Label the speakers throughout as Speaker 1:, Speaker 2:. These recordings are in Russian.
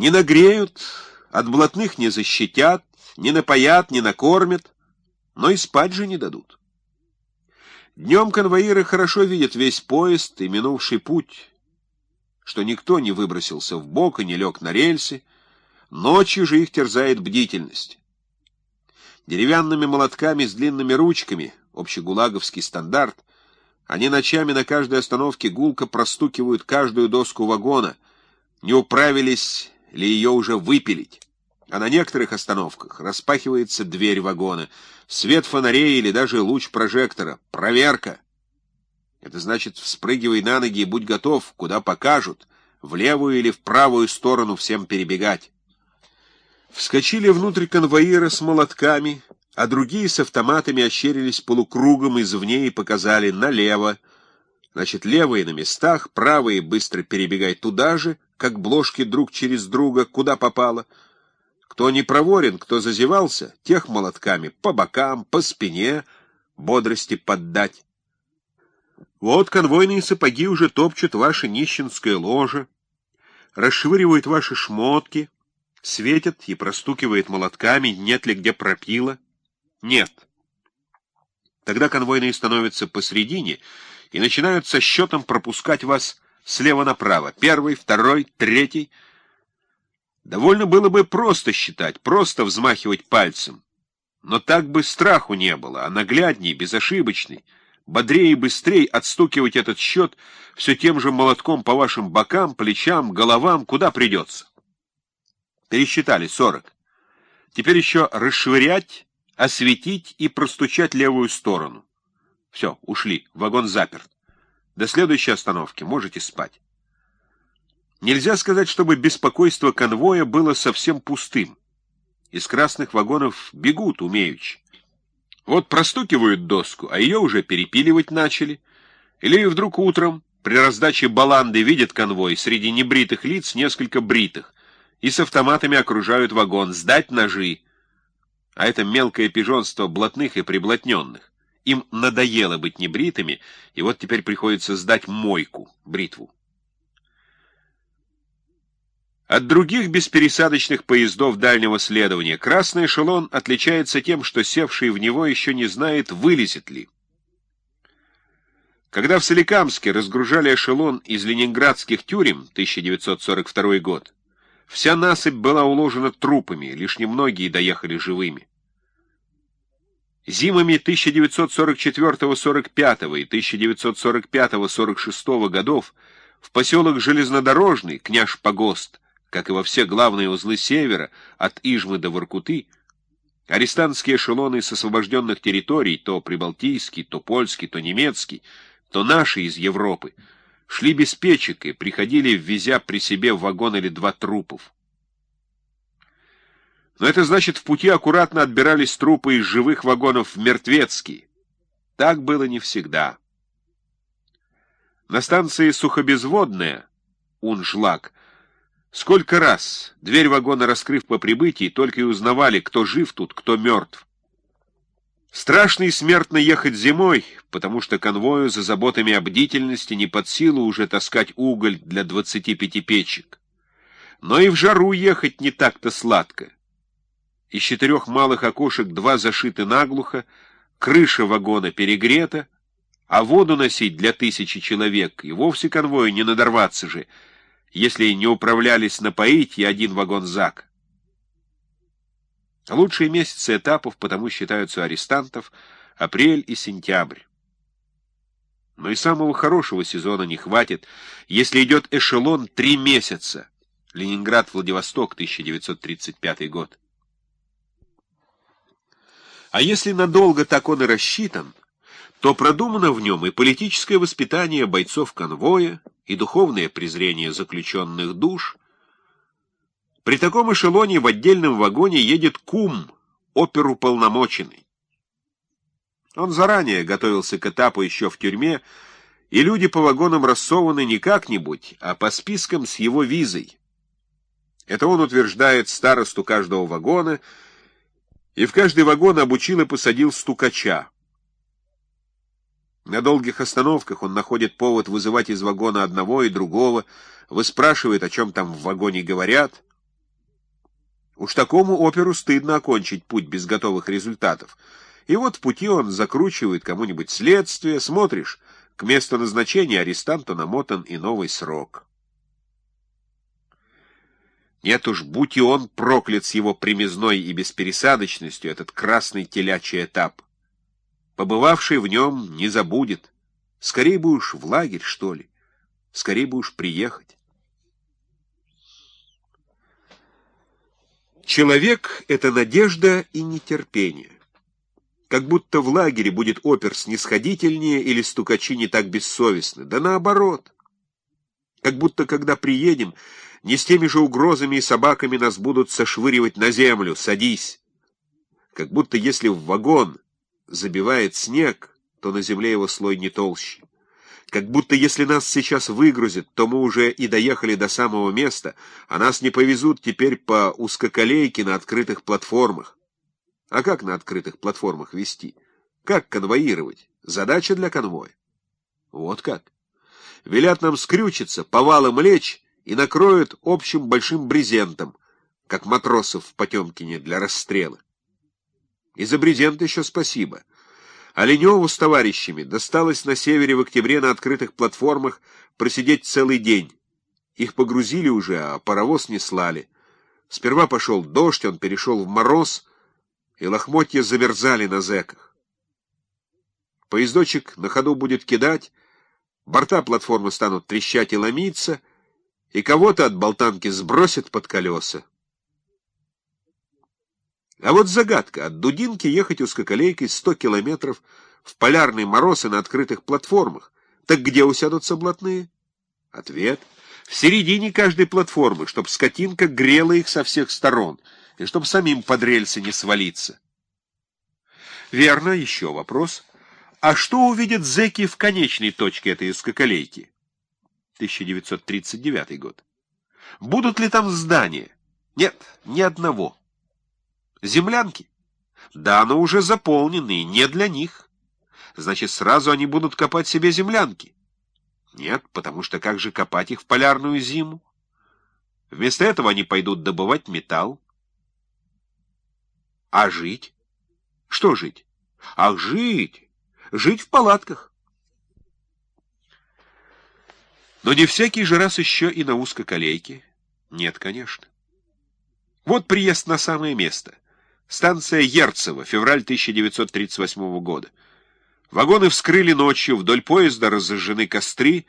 Speaker 1: Не нагреют, от блатных не защитят, не напоят, не накормят, но и спать же не дадут. Днем конвоиры хорошо видят весь поезд и минувший путь, что никто не выбросился в бок и не лег на рельсы, ночью же их терзает бдительность. Деревянными молотками с длинными ручками, общегулаговский стандарт, они ночами на каждой остановке гулко простукивают каждую доску вагона, не управились ли ее уже выпилить. А на некоторых остановках распахивается дверь вагона, свет фонарей или даже луч прожектора. Проверка. Это значит, вспрыгивай на ноги и будь готов, куда покажут, в левую или в правую сторону всем перебегать. Вскочили внутрь конвоира с молотками, а другие с автоматами ощерились полукругом извне и показали налево. Значит, левые на местах, правые быстро перебегай туда же, как бложки друг через друга, куда попало. Кто не проворен, кто зазевался, тех молотками по бокам, по спине, бодрости поддать. Вот конвойные сапоги уже топчут ваше нищенское ложе, расшвыривают ваши шмотки, светят и простукивают молотками, нет ли где пропила. Нет. Тогда конвойные становятся посредине и начинают со счетом пропускать вас слева направо. Первый, второй, третий. Довольно было бы просто считать, просто взмахивать пальцем. Но так бы страху не было, а наглядней, безошибочный, бодрее и быстрее отстукивать этот счет все тем же молотком по вашим бокам, плечам, головам, куда придется. Пересчитали сорок. Теперь еще расшвырять, осветить и простучать левую сторону. Все, ушли, вагон заперт. До следующей остановки можете спать. Нельзя сказать, чтобы беспокойство конвоя было совсем пустым. Из красных вагонов бегут умеючи. Вот простукивают доску, а ее уже перепиливать начали. Или вдруг утром при раздаче баланды видят конвой среди небритых лиц несколько бритых и с автоматами окружают вагон, сдать ножи. А это мелкое пижонство блатных и приблотненных. Им надоело быть небритыми, и вот теперь приходится сдать мойку, бритву. От других беспересадочных поездов дальнего следования красный эшелон отличается тем, что севший в него еще не знает, вылезет ли. Когда в Соликамске разгружали эшелон из ленинградских тюрем 1942 год, вся насыпь была уложена трупами, лишь немногие доехали живыми. Зимами 1944-45 и 1945-46 годов в поселок Железнодорожный, княж Погост, как и во все главные узлы севера, от Ижмы до Воркуты, арестантские эшелоны с освобожденных территорий, то прибалтийский, то польский, то немецкий, то наши из Европы, шли без печек и приходили, ввезя при себе вагон или два трупов. Но это значит, в пути аккуратно отбирались трупы из живых вагонов в мертвецкие. Так было не всегда. На станции Сухобезводная, Унжлак, сколько раз, дверь вагона раскрыв по прибытии, только и узнавали, кто жив тут, кто мертв. Страшно и смертно ехать зимой, потому что конвою за заботами о бдительности не под силу уже таскать уголь для 25 печек. Но и в жару ехать не так-то сладко. Из четырех малых окошек два зашиты наглухо, крыша вагона перегрета, а воду носить для тысячи человек и вовсе конвою не надорваться же, если не управлялись напоить и один вагон зак. Лучшие месяцы этапов потому считаются арестантов апрель и сентябрь. Но и самого хорошего сезона не хватит, если идет эшелон три месяца. Ленинград-Владивосток, 1935 год. А если надолго так он и рассчитан, то продумано в нем и политическое воспитание бойцов конвоя, и духовное презрение заключенных душ. При таком эшелоне в отдельном вагоне едет кум, оперу полномоченный. Он заранее готовился к этапу еще в тюрьме, и люди по вагонам рассованы не как-нибудь, а по спискам с его визой. Это он утверждает старосту каждого вагона — и в каждый вагон обучил и посадил стукача. На долгих остановках он находит повод вызывать из вагона одного и другого, выспрашивает, о чем там в вагоне говорят, Уж такому оперу стыдно окончить путь без готовых результатов. И вот в пути он закручивает кому-нибудь следствие, смотришь, к месту назначения арестанту намотан и новый срок. Нет уж, будь и он проклят с его примизной и беспересадочностью, этот красный телячий этап. Побывавший в нем не забудет. Скорей бы уж в лагерь, что ли. Скорей бы уж приехать. Человек — это надежда и нетерпение. Как будто в лагере будет опер снисходительнее или стукачи не так бессовестны. Да наоборот. Как будто, когда приедем, не с теми же угрозами и собаками нас будут сошвыривать на землю. Садись. Как будто если в вагон забивает снег, то на земле его слой не толще. Как будто если нас сейчас выгрузят, то мы уже и доехали до самого места, а нас не повезут теперь по узкоколейке на открытых платформах. А как на открытых платформах вести? Как конвоировать? Задача для конвоя. Вот как. Велят нам скрючиться, повалом лечь и накроют общим большим брезентом, как матросов в Потемкине для расстрела. И за брезент еще спасибо. Оленеву с товарищами досталось на севере в октябре на открытых платформах просидеть целый день. Их погрузили уже, а паровоз не слали. Сперва пошел дождь, он перешел в мороз, и лохмотья замерзали на зэках. Поездочек на ходу будет кидать, борта платформы станут трещать и ломиться, и кого-то от болтанки сбросит под колеса. А вот загадка. От Дудинки ехать узкоколейкой сто километров в полярный мороз и на открытых платформах. Так где усядутся блатные? Ответ. В середине каждой платформы, чтоб скотинка грела их со всех сторон, и чтоб самим под рельсы не свалиться. Верно, еще вопрос. А что увидят зэки в конечной точке этой узкоколейки? 1939 год. Будут ли там здания? Нет, ни одного. Землянки? Да, но уже заполненные, не для них. Значит, сразу они будут копать себе землянки. Нет, потому что как же копать их в полярную зиму? Вместо этого они пойдут добывать металл. А жить? Что жить? Ах, жить! Жить в палатках. Но не всякий же раз еще и на узкоколейке. Нет, конечно. Вот приезд на самое место. Станция Ерцево, февраль 1938 года. Вагоны вскрыли ночью, вдоль поезда разожжены костры,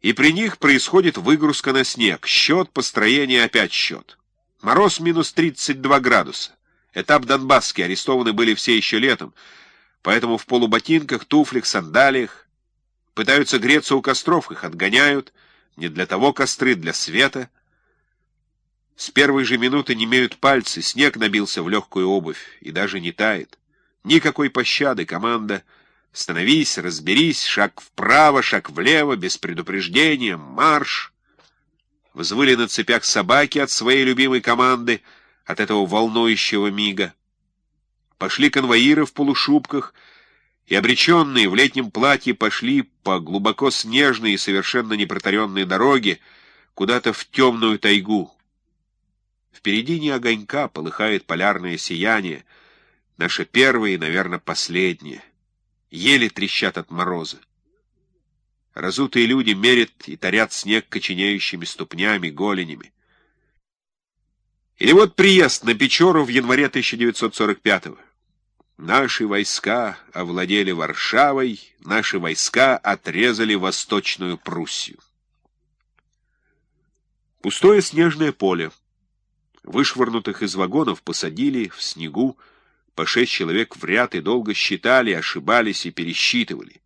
Speaker 1: и при них происходит выгрузка на снег. Счет, построение, опять счет. Мороз минус 32 градуса. Этап Донбасский, арестованы были все еще летом, поэтому в полуботинках, туфлях, сандалиях. Пытаются греться у костров, их отгоняют. Не для того костры, для света — с первой же минуты немеют пальцы, снег набился в легкую обувь и даже не тает. Никакой пощады, команда. Становись, разберись, шаг вправо, шаг влево, без предупреждения, марш. Взвыли на цепях собаки от своей любимой команды, от этого волнующего мига. Пошли конвоиры в полушубках, и обреченные в летнем платье пошли по глубоко снежной и совершенно непротаренной дороге куда-то в темную тайгу. Впереди не огонька полыхает полярное сияние, наше первое и, наверное, последнее. Еле трещат от мороза. Разутые люди мерят и тарят снег коченеющими ступнями, голенями. Или вот приезд на Печору в январе 1945-го. Наши войска овладели Варшавой, наши войска отрезали Восточную Пруссию. Пустое снежное поле. Вышвырнутых из вагонов посадили в снегу, по шесть человек в ряд и долго считали, ошибались и пересчитывали.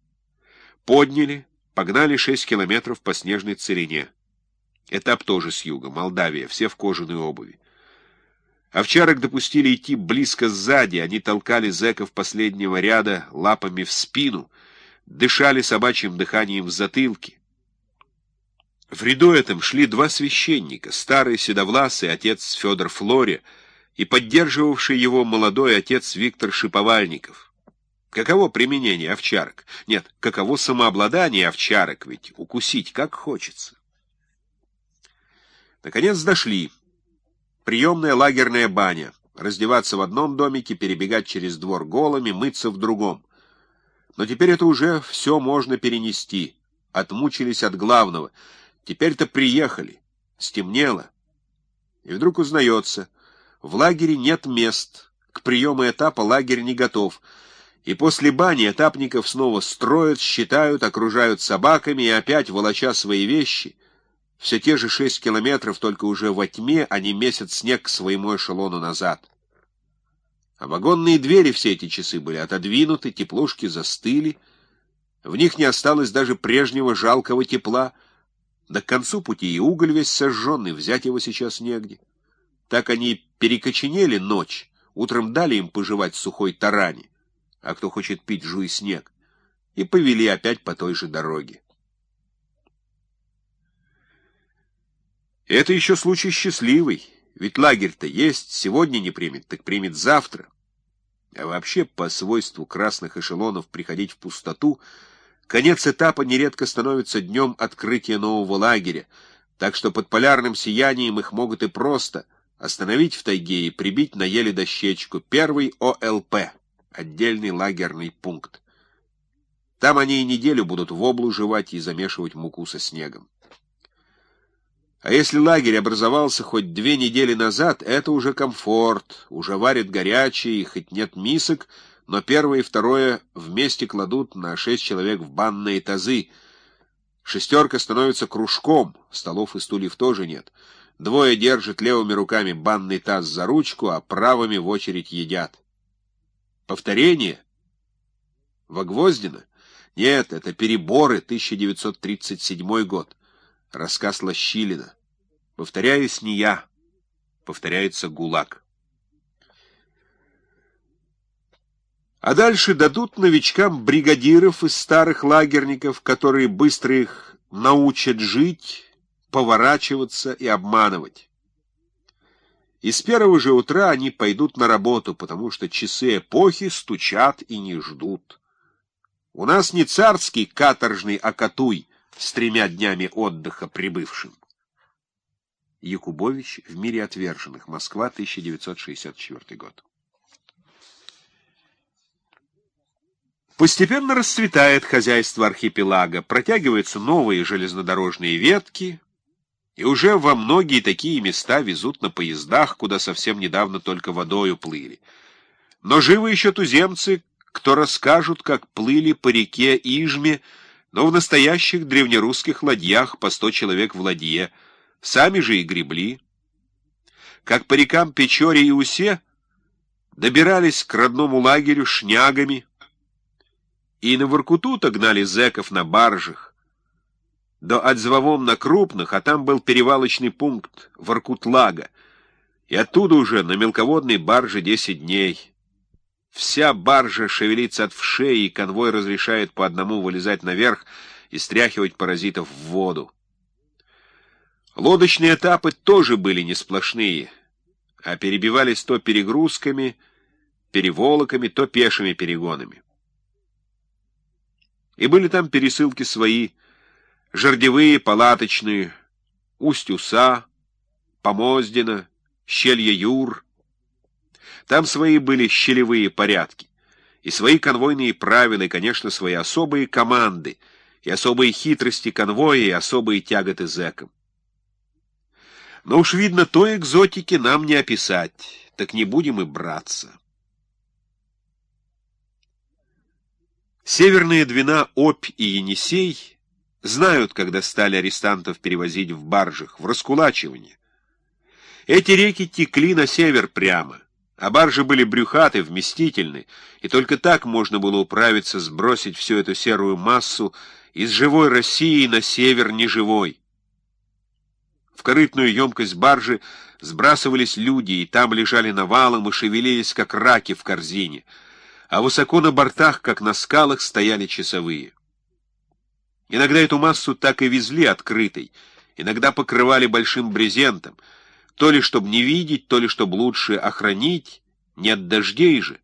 Speaker 1: Подняли, погнали шесть километров по снежной целине. Этап тоже с юга, Молдавия, все в кожаной обуви. Овчарок допустили идти близко сзади, они толкали зэков последнего ряда лапами в спину, дышали собачьим дыханием в затылке. В ряду этом шли два священника, старый седовласый отец Федор Флоре и поддерживавший его молодой отец Виктор Шиповальников. Каково применение овчарок? Нет, каково самообладание овчарок, ведь укусить как хочется. Наконец дошли. Приемная лагерная баня. Раздеваться в одном домике, перебегать через двор голыми, мыться в другом. Но теперь это уже все можно перенести. Отмучились от главного. Теперь-то приехали. Стемнело. И вдруг узнается, в лагере нет мест. К приему этапа лагерь не готов. И после бани этапников снова строят, считают, окружают собаками и опять, волоча свои вещи, все те же шесть километров, только уже во тьме, они месяц снег к своему эшелону назад. А вагонные двери все эти часы были отодвинуты, теплушки застыли, в них не осталось даже прежнего жалкого тепла, да к концу пути и уголь весь сожженный, взять его сейчас негде. Так они перекоченели ночь, утром дали им пожевать сухой тарани, а кто хочет пить, жуй снег, и повели опять по той же дороге. Это еще случай счастливый, ведь лагерь-то есть, сегодня не примет, так примет завтра. А вообще, по свойству красных эшелонов приходить в пустоту, конец этапа нередко становится днем открытия нового лагеря, так что под полярным сиянием их могут и просто остановить в тайге и прибить на еле дощечку первый ОЛП, отдельный лагерный пункт. Там они и неделю будут в облу жевать и замешивать муку со снегом. А если лагерь образовался хоть две недели назад, это уже комфорт, уже варят горячее, и хоть нет мисок, но первое и второе вместе кладут на шесть человек в банные тазы. Шестерка становится кружком, столов и стульев тоже нет. Двое держат левыми руками банный таз за ручку, а правыми в очередь едят. Повторение? Вогвоздино? Нет, это переборы, 1937 год. Рассказ Лощилина. Повторяюсь, не я. Повторяется ГУЛАГ. А дальше дадут новичкам бригадиров из старых лагерников, которые быстро их научат жить, поворачиваться и обманывать. И с первого же утра они пойдут на работу, потому что часы эпохи стучат и не ждут. У нас не царский каторжный акатуй, с тремя днями отдыха прибывшим. Якубович в мире отверженных. Москва, 1964 год. Постепенно расцветает хозяйство архипелага, протягиваются новые железнодорожные ветки, и уже во многие такие места везут на поездах, куда совсем недавно только водою плыли. Но живы еще туземцы, кто расскажут, как плыли по реке Ижме, но в настоящих древнерусских ладьях по сто человек в ладье, сами же и гребли. Как по рекам Печоре и Усе добирались к родному лагерю шнягами, и на Воркуту-то гнали зэков на баржах, до Отзвовом на крупных, а там был перевалочный пункт Воркутлага, и оттуда уже на мелководной барже десять дней — Вся баржа шевелится от вшей, и конвой разрешает по одному вылезать наверх и стряхивать паразитов в воду. Лодочные этапы тоже были не сплошные, а перебивались то перегрузками, переволоками, то пешими перегонами. И были там пересылки свои, жердевые, палаточные, Усть-Уса, Помоздина, Щелья-Юр — там свои были щелевые порядки, и свои конвойные правила, и, конечно, свои особые команды, и особые хитрости конвоя, и особые тяготы зэкам. Но уж видно, той экзотики нам не описать, так не будем и браться. Северные Двина, Обь и Енисей знают, когда стали арестантов перевозить в баржах, в раскулачивание. Эти реки текли на север прямо — а баржи были брюхаты, вместительны, и только так можно было управиться, сбросить всю эту серую массу из живой России на север неживой. В корытную емкость баржи сбрасывались люди, и там лежали навалом и шевелились, как раки в корзине, а высоко на бортах, как на скалах, стояли часовые. Иногда эту массу так и везли открытой, иногда покрывали большим брезентом — то ли чтобы не видеть, то ли чтобы лучше охранить, не от дождей же.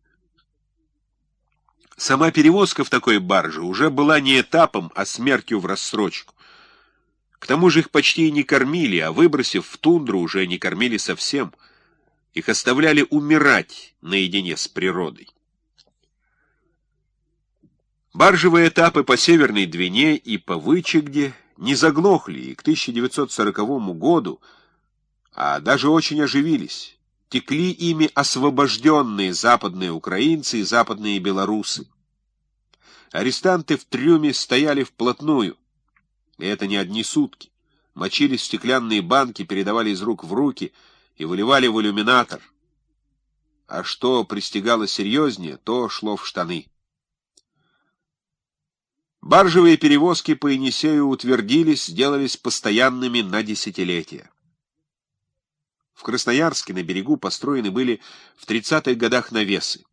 Speaker 1: Сама перевозка в такой барже уже была не этапом, а смертью в рассрочку. К тому же их почти и не кормили, а выбросив в тундру, уже не кормили совсем — Их оставляли умирать наедине с природой. Баржевые этапы по Северной Двине и по Вычегде не заглохли и к 1940 году, а даже очень оживились. Текли ими освобожденные западные украинцы и западные белорусы. Арестанты в трюме стояли вплотную, и это не одни сутки. Мочились в стеклянные банки, передавали из рук в руки и выливали в иллюминатор. А что пристигало серьезнее, то шло в штаны. Баржевые перевозки по Енисею утвердились, сделались постоянными на десятилетия. В Красноярске на берегу построены были в 30-х годах навесы.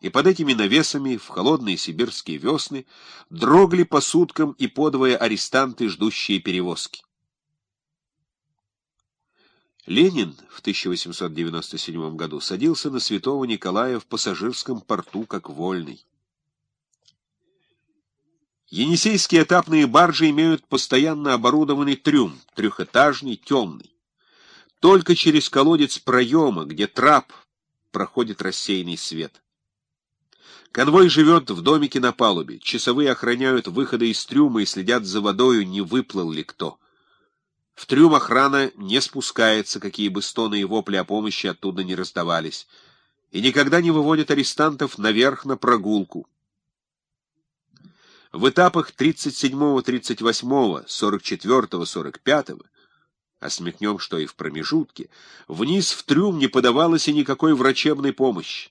Speaker 1: И под этими навесами в холодные сибирские весны дрогли по суткам и подвое арестанты, ждущие перевозки. Ленин в 1897 году садился на Святого Николая в пассажирском порту как вольный. Енисейские этапные баржи имеют постоянно оборудованный трюм, трехэтажный, темный. Только через колодец проема, где трап, проходит рассеянный свет. Конвой живет в домике на палубе. Часовые охраняют выходы из трюма и следят за водою, не выплыл ли кто. В трюм охрана не спускается, какие бы стоны и вопли о помощи оттуда не раздавались, и никогда не выводят арестантов наверх на прогулку. В этапах 37-го, 38-го, 44-го, 45-го, а смекнем, что и в промежутке, вниз в трюм не подавалось и никакой врачебной помощи.